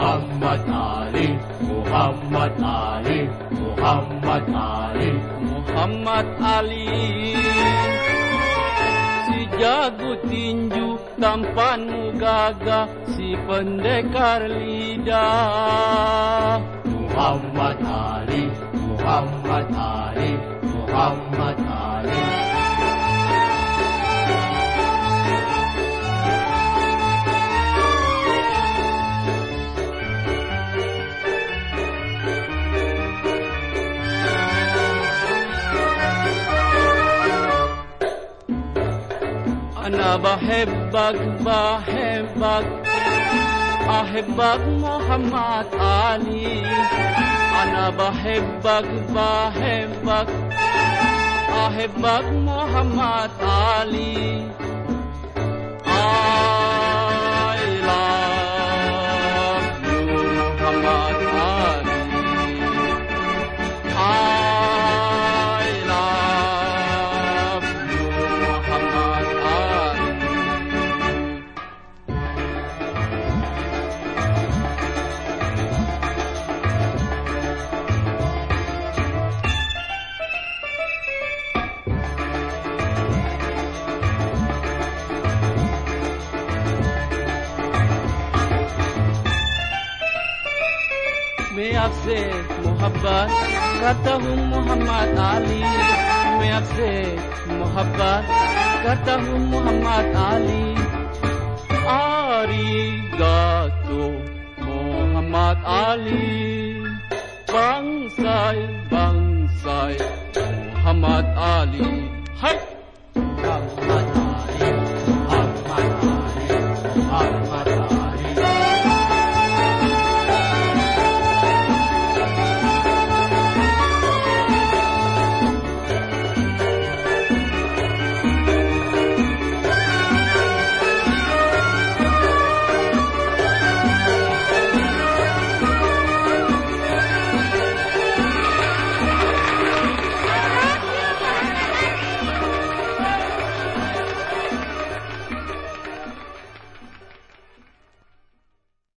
Muhammad Ali Muhammad Ali Muhammad Ali. Muhammad Ali. Si jago tinju tampanmu gagah si pendekar lidah. Muhammad Ali Muhammad Ali Muhammad Ali. أنا بحبك بحبك أحبك محمد علي أنا بحبك بحبك أحبك محمد علي میں آپ سے محبت کرتا ہوں محمد علی۔ میں آپ سے محبت کرتا ہوں محمد علی۔ آری گا تو محمد علی۔ بانسائی بانسائی محمد علی۔ ہٹ!